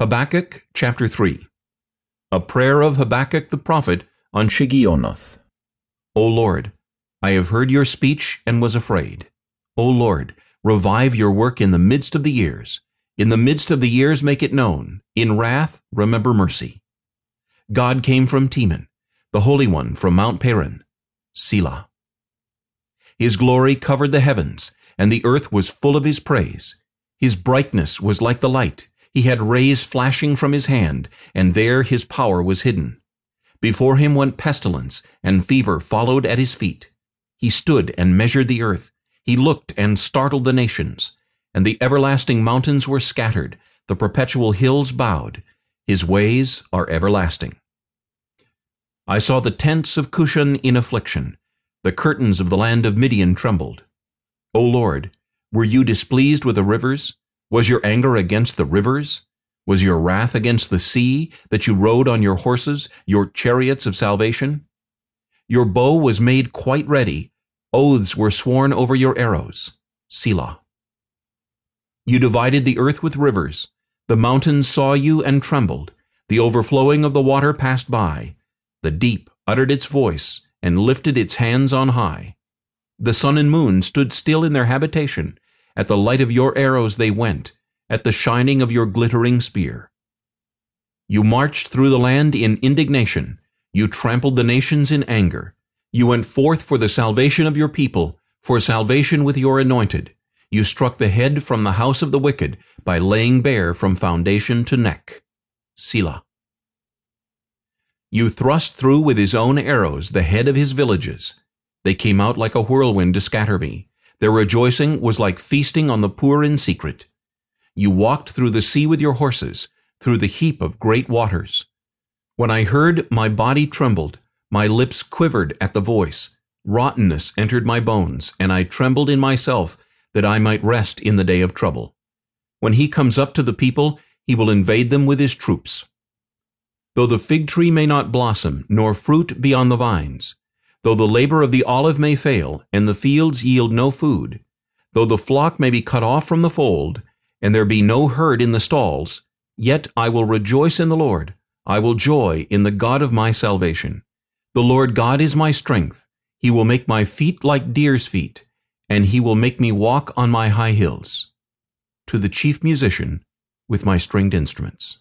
Habakkuk chapter 3 A prayer of Habakkuk the prophet on Shigionoth. O Lord, I have heard your speech and was afraid. O Lord, revive your work in the midst of the years. In the midst of the years make it known. In wrath remember mercy. God came from Teman, the Holy One from Mount Paran. Selah. His glory covered the heavens, and the earth was full of his praise. His brightness was like the light, he had rays flashing from his hand, and there his power was hidden. Before him went pestilence, and fever followed at his feet. He stood and measured the earth. He looked and startled the nations. And the everlasting mountains were scattered, the perpetual hills bowed. His ways are everlasting. I saw the tents of Cushan in affliction. The curtains of the land of Midian trembled. O Lord, were you displeased with the rivers? Was your anger against the rivers? Was your wrath against the sea, that you rode on your horses, your chariots of salvation? Your bow was made quite ready. Oaths were sworn over your arrows. Selah. You divided the earth with rivers. The mountains saw you and trembled. The overflowing of the water passed by. The deep uttered its voice and lifted its hands on high. The sun and moon stood still in their habitation. At the light of your arrows they went, at the shining of your glittering spear. You marched through the land in indignation. You trampled the nations in anger. You went forth for the salvation of your people, for salvation with your anointed. You struck the head from the house of the wicked by laying bare from foundation to neck. Selah. You thrust through with his own arrows the head of his villages. They came out like a whirlwind to scatter me. Their rejoicing was like feasting on the poor in secret. You walked through the sea with your horses, through the heap of great waters. When I heard, my body trembled, my lips quivered at the voice. Rottenness entered my bones, and I trembled in myself, that I might rest in the day of trouble. When he comes up to the people, he will invade them with his troops. Though the fig tree may not blossom, nor fruit be on the vines, Though the labor of the olive may fail, and the fields yield no food, though the flock may be cut off from the fold, and there be no herd in the stalls, yet I will rejoice in the Lord. I will joy in the God of my salvation. The Lord God is my strength. He will make my feet like deer's feet, and he will make me walk on my high hills. To the chief musician with my stringed instruments.